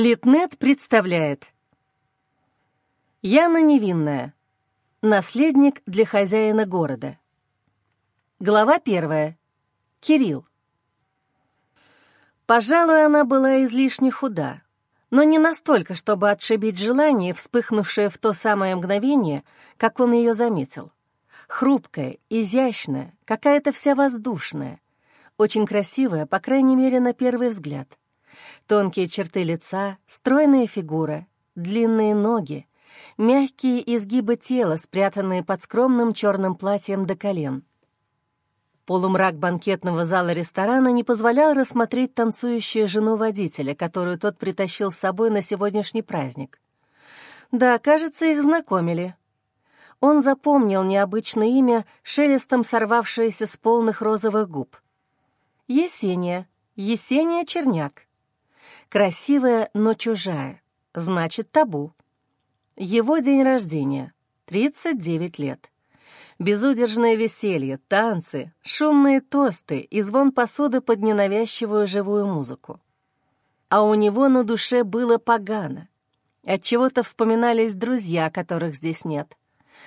Литнет представляет Яна Невинная. Наследник для хозяина города. Глава первая. Кирилл. Пожалуй, она была излишне худа, но не настолько, чтобы отшибить желание, вспыхнувшее в то самое мгновение, как он ее заметил. Хрупкая, изящная, какая-то вся воздушная, очень красивая, по крайней мере, на первый взгляд. Тонкие черты лица, стройная фигура, длинные ноги, мягкие изгибы тела, спрятанные под скромным черным платьем до колен. Полумрак банкетного зала ресторана не позволял рассмотреть танцующую жену водителя, которую тот притащил с собой на сегодняшний праздник. Да, кажется, их знакомили. Он запомнил необычное имя, шелестом сорвавшееся с полных розовых губ. Есения, Есения Черняк. Красивая, но чужая, значит, табу. Его день рождения — 39 лет. Безудержное веселье, танцы, шумные тосты и звон посуды под ненавязчивую живую музыку. А у него на душе было погано. Отчего-то вспоминались друзья, которых здесь нет.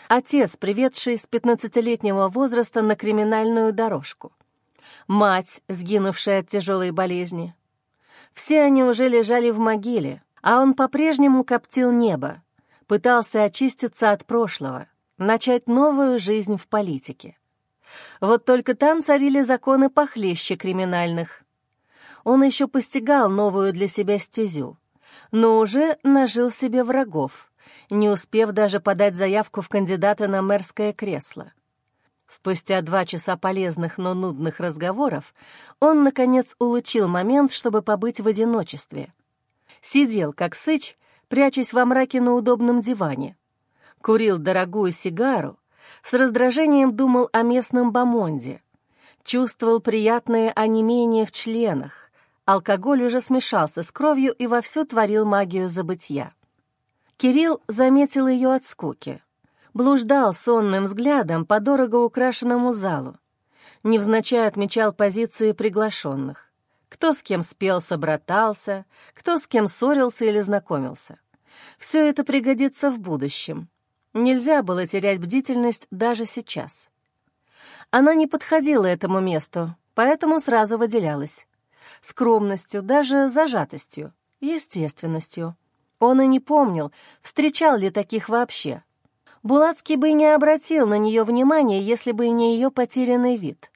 Отец, приведший с пятнадцатилетнего возраста на криминальную дорожку. Мать, сгинувшая от тяжелой болезни. Все они уже лежали в могиле, а он по-прежнему коптил небо, пытался очиститься от прошлого, начать новую жизнь в политике. Вот только там царили законы похлеще криминальных. Он еще постигал новую для себя стезю, но уже нажил себе врагов, не успев даже подать заявку в кандидаты на мэрское кресло. Спустя два часа полезных, но нудных разговоров он, наконец, улучил момент, чтобы побыть в одиночестве. Сидел, как сыч, прячась во мраке на удобном диване. Курил дорогую сигару, с раздражением думал о местном бомонде. Чувствовал приятное онемение в членах. Алкоголь уже смешался с кровью и вовсю творил магию забытья. Кирилл заметил ее от скуки. Блуждал сонным взглядом по дорого украшенному залу. Невзначай отмечал позиции приглашенных кто с кем спелся, братался, кто с кем ссорился или знакомился. Все это пригодится в будущем. Нельзя было терять бдительность даже сейчас. Она не подходила этому месту, поэтому сразу выделялась. Скромностью, даже зажатостью, естественностью. Он и не помнил, встречал ли таких вообще. Булацкий бы не обратил на нее внимания, если бы не ее потерянный вид.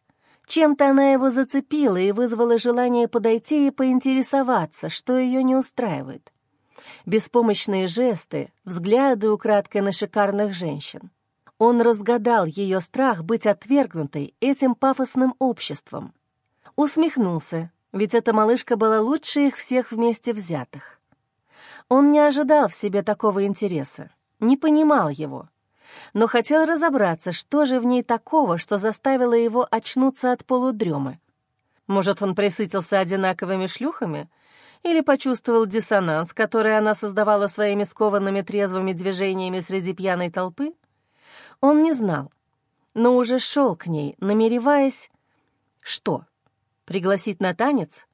Чем-то она его зацепила и вызвала желание подойти и поинтересоваться, что ее не устраивает. Беспомощные жесты, взгляды украдкой на шикарных женщин. Он разгадал ее страх быть отвергнутой этим пафосным обществом. Усмехнулся, ведь эта малышка была лучше их всех вместе взятых. Он не ожидал в себе такого интереса, не понимал его — но хотел разобраться, что же в ней такого, что заставило его очнуться от полудремы. Может, он присытился одинаковыми шлюхами? Или почувствовал диссонанс, который она создавала своими скованными трезвыми движениями среди пьяной толпы? Он не знал, но уже шел к ней, намереваясь... Что? Пригласить на танец?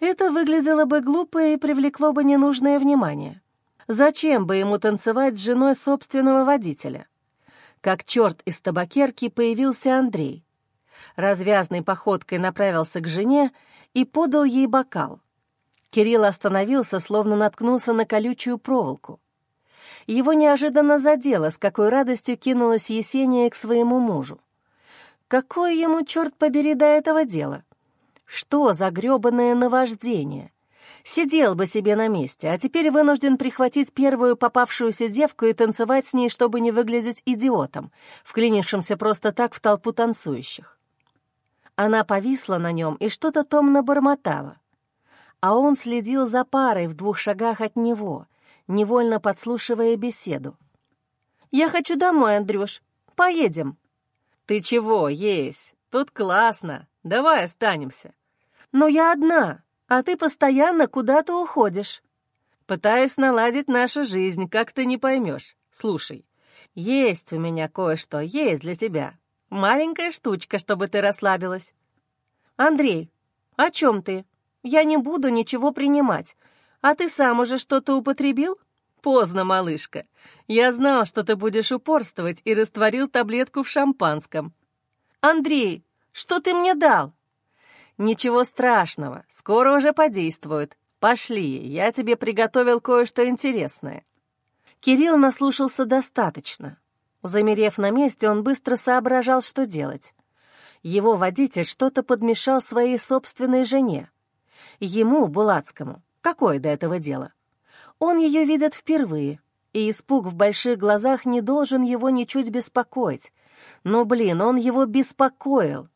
Это выглядело бы глупо и привлекло бы ненужное внимание. Зачем бы ему танцевать с женой собственного водителя? Как черт из табакерки появился Андрей. Развязной походкой направился к жене и подал ей бокал. Кирилл остановился, словно наткнулся на колючую проволоку. Его неожиданно задело, с какой радостью кинулась Есения к своему мужу. Какое ему, черт побери, до этого дела? Что за грёбаное наваждение? Сидел бы себе на месте, а теперь вынужден прихватить первую попавшуюся девку и танцевать с ней, чтобы не выглядеть идиотом, вклинившимся просто так в толпу танцующих. Она повисла на нем и что-то томно бормотала. А он следил за парой в двух шагах от него, невольно подслушивая беседу. «Я хочу домой, Андрюш. Поедем». «Ты чего, есть? Тут классно. Давай останемся». «Но я одна а ты постоянно куда-то уходишь. Пытаюсь наладить нашу жизнь, как ты не поймешь. Слушай, есть у меня кое-что, есть для тебя. Маленькая штучка, чтобы ты расслабилась. Андрей, о чем ты? Я не буду ничего принимать. А ты сам уже что-то употребил? Поздно, малышка. Я знал, что ты будешь упорствовать и растворил таблетку в шампанском. Андрей, что ты мне дал? Ничего страшного, скоро уже подействует. Пошли, я тебе приготовил кое-что интересное. Кирилл наслушался достаточно. Замерев на месте, он быстро соображал, что делать. Его водитель что-то подмешал своей собственной жене. Ему, Булацкому, какое до этого дело? Он ее видит впервые, и испуг в больших глазах не должен его ничуть беспокоить. Но, блин, он его беспокоил.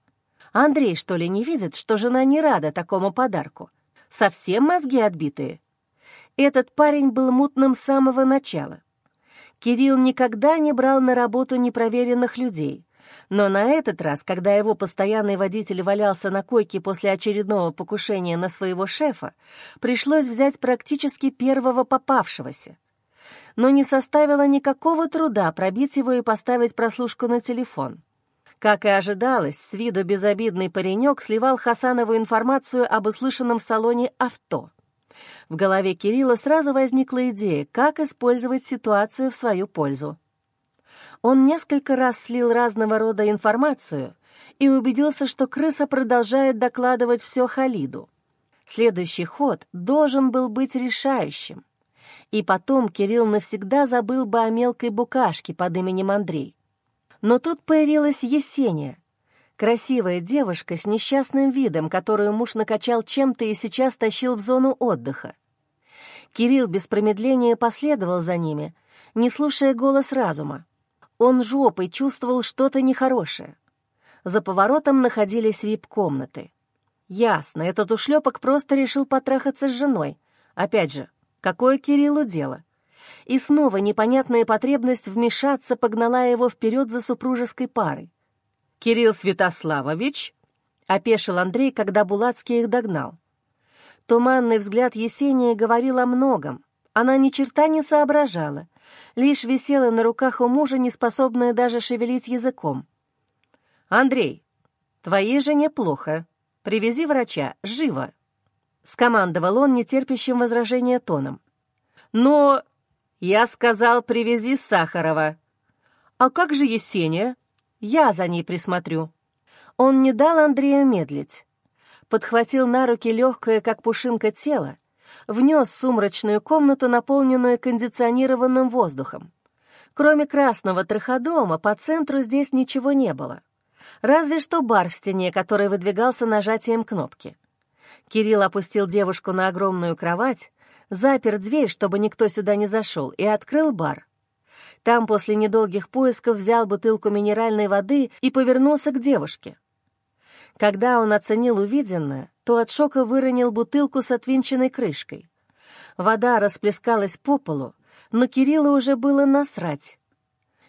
Андрей, что ли, не видит, что жена не рада такому подарку? Совсем мозги отбитые? Этот парень был мутным с самого начала. Кирилл никогда не брал на работу непроверенных людей. Но на этот раз, когда его постоянный водитель валялся на койке после очередного покушения на своего шефа, пришлось взять практически первого попавшегося. Но не составило никакого труда пробить его и поставить прослушку на телефон. Как и ожидалось, с виду безобидный паренек сливал Хасанову информацию об услышанном в салоне авто — в голове Кирилла сразу возникла идея, как использовать ситуацию в свою пользу. Он несколько раз слил разного рода информацию и убедился, что крыса продолжает докладывать все Халиду. Следующий ход должен был быть решающим. И потом Кирилл навсегда забыл бы о мелкой букашке под именем Андрей. Но тут появилась Есения, Красивая девушка с несчастным видом, которую муж накачал чем-то и сейчас тащил в зону отдыха. Кирилл без промедления последовал за ними, не слушая голос разума. Он жопой чувствовал что-то нехорошее. За поворотом находились вип-комнаты. Ясно, этот ушлепок просто решил потрахаться с женой. Опять же, какое Кириллу дело? И снова непонятная потребность вмешаться погнала его вперед за супружеской парой. «Кирилл Святославович?» — опешил Андрей, когда Булацкий их догнал. Туманный взгляд Есении говорил о многом. Она ни черта не соображала, лишь висела на руках у мужа, не способная даже шевелить языком. «Андрей, твоей жене плохо. Привези врача, живо!» — скомандовал он нетерпящим возражения тоном. «Но...» — я сказал, привези Сахарова. «А как же Есения?» Я за ней присмотрю». Он не дал Андрею медлить. Подхватил на руки легкое, как пушинка, тело, внес сумрачную комнату, наполненную кондиционированным воздухом. Кроме красного траходома, по центру здесь ничего не было. Разве что бар в стене, который выдвигался нажатием кнопки. Кирилл опустил девушку на огромную кровать, запер дверь, чтобы никто сюда не зашел, и открыл бар. Там после недолгих поисков взял бутылку минеральной воды и повернулся к девушке. Когда он оценил увиденное, то от шока выронил бутылку с отвинченной крышкой. Вода расплескалась по полу, но Кириллу уже было насрать.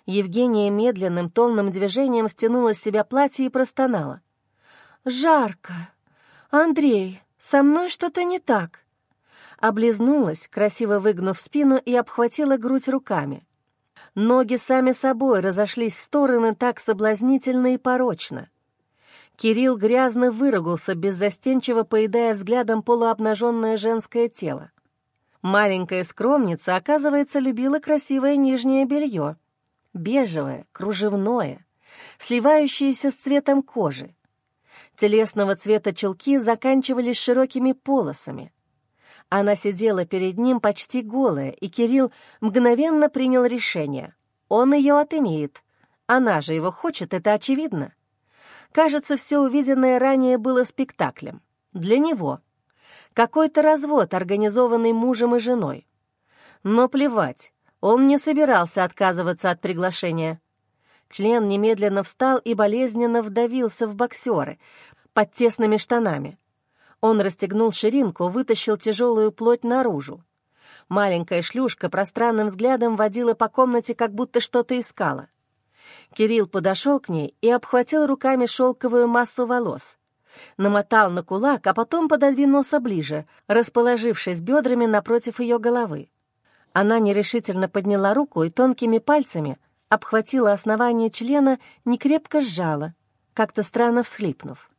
Евгения медленным томным движением стянула с себя платье и простонала. «Жарко! Андрей, со мной что-то не так!» Облизнулась, красиво выгнув спину, и обхватила грудь руками. Ноги сами собой разошлись в стороны так соблазнительно и порочно. Кирилл грязно выругался, беззастенчиво поедая взглядом полуобнаженное женское тело. Маленькая скромница, оказывается, любила красивое нижнее белье. Бежевое, кружевное, сливающееся с цветом кожи. Телесного цвета чулки заканчивались широкими полосами. Она сидела перед ним почти голая, и Кирилл мгновенно принял решение. Он ее отымеет. Она же его хочет, это очевидно. Кажется, все увиденное ранее было спектаклем. Для него. Какой-то развод, организованный мужем и женой. Но плевать, он не собирался отказываться от приглашения. Член немедленно встал и болезненно вдавился в боксеры под тесными штанами. Он расстегнул ширинку, вытащил тяжелую плоть наружу. Маленькая шлюшка пространным взглядом водила по комнате, как будто что-то искала. Кирилл подошел к ней и обхватил руками шелковую массу волос. Намотал на кулак, а потом пододвинулся ближе, расположившись бедрами напротив ее головы. Она нерешительно подняла руку и тонкими пальцами обхватила основание члена, некрепко сжала, как-то странно всхлипнув.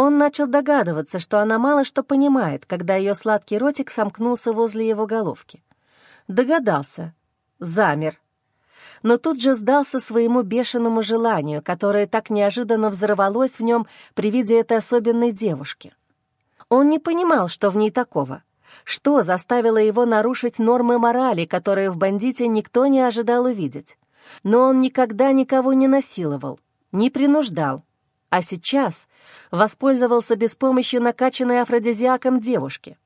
Он начал догадываться, что она мало что понимает, когда ее сладкий ротик сомкнулся возле его головки. Догадался. Замер. Но тут же сдался своему бешеному желанию, которое так неожиданно взорвалось в нем при виде этой особенной девушки. Он не понимал, что в ней такого. Что заставило его нарушить нормы морали, которые в бандите никто не ожидал увидеть? Но он никогда никого не насиловал, не принуждал, а сейчас воспользовался без помощи накачанной афродизиаком девушки.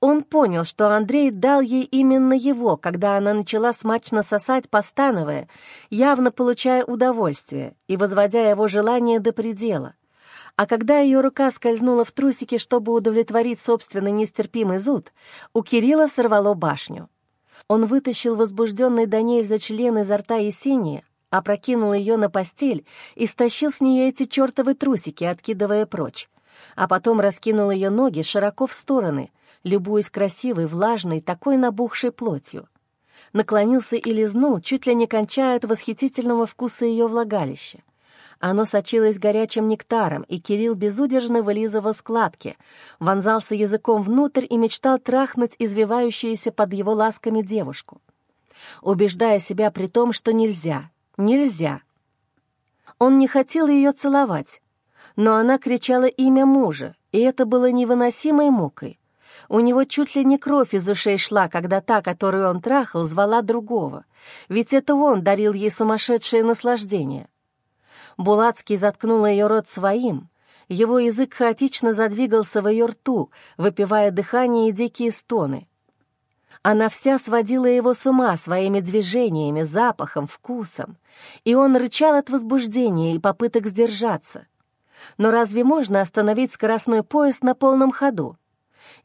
Он понял, что Андрей дал ей именно его, когда она начала смачно сосать, постановая, явно получая удовольствие и возводя его желание до предела. А когда ее рука скользнула в трусики, чтобы удовлетворить собственный нестерпимый зуд, у Кирилла сорвало башню. Он вытащил возбужденный до ней за член изо рта Есения, опрокинул ее на постель и стащил с нее эти чертовы трусики, откидывая прочь. А потом раскинул ее ноги широко в стороны, любуясь красивой, влажной, такой набухшей плотью. Наклонился и лизнул, чуть ли не кончая от восхитительного вкуса ее влагалища. Оно сочилось горячим нектаром, и Кирилл безудержно вылизывал складки, вонзался языком внутрь и мечтал трахнуть извивающуюся под его ласками девушку убеждая себя при том, что нельзя, Нельзя. Он не хотел ее целовать, но она кричала имя мужа, и это было невыносимой мукой. У него чуть ли не кровь из ушей шла, когда та, которую он трахал, звала другого, ведь это он дарил ей сумасшедшее наслаждение. Булацкий заткнул ее рот своим, его язык хаотично задвигался в ее рту, выпивая дыхание и дикие стоны. Она вся сводила его с ума своими движениями, запахом, вкусом, и он рычал от возбуждения и попыток сдержаться. Но разве можно остановить скоростной поезд на полном ходу?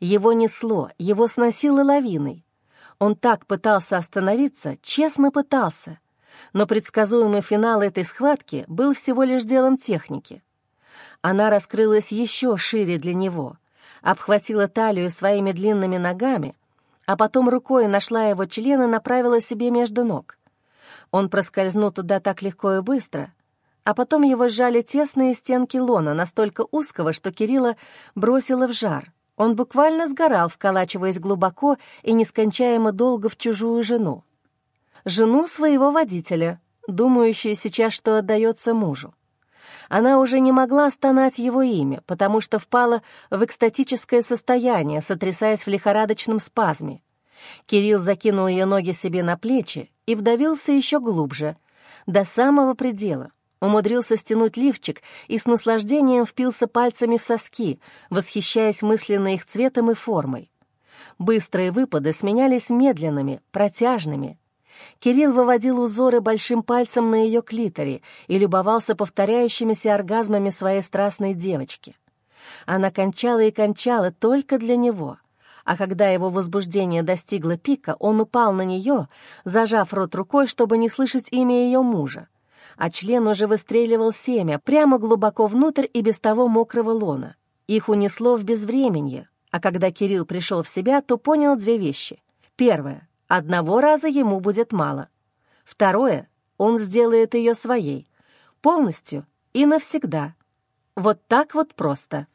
Его несло, его сносило лавиной. Он так пытался остановиться, честно пытался, но предсказуемый финал этой схватки был всего лишь делом техники. Она раскрылась еще шире для него, обхватила талию своими длинными ногами — а потом рукой нашла его член и направила себе между ног. Он проскользнул туда так легко и быстро, а потом его сжали тесные стенки лона, настолько узкого, что Кирилла бросило в жар. Он буквально сгорал, вколачиваясь глубоко и нескончаемо долго в чужую жену. Жену своего водителя, думающую сейчас, что отдается мужу. Она уже не могла стонать его имя, потому что впала в экстатическое состояние, сотрясаясь в лихорадочном спазме. Кирилл закинул ее ноги себе на плечи и вдавился еще глубже, до самого предела. Умудрился стянуть лифчик и с наслаждением впился пальцами в соски, восхищаясь мысленно их цветом и формой. Быстрые выпады сменялись медленными, протяжными — Кирилл выводил узоры большим пальцем на ее клиторе и любовался повторяющимися оргазмами своей страстной девочки. Она кончала и кончала только для него, а когда его возбуждение достигло пика, он упал на нее, зажав рот рукой, чтобы не слышать имя ее мужа. А член уже выстреливал семя прямо глубоко внутрь и без того мокрого лона. Их унесло в безвременье, а когда Кирилл пришел в себя, то понял две вещи. Первое — Одного раза ему будет мало. Второе, он сделает ее своей, полностью и навсегда. Вот так вот просто.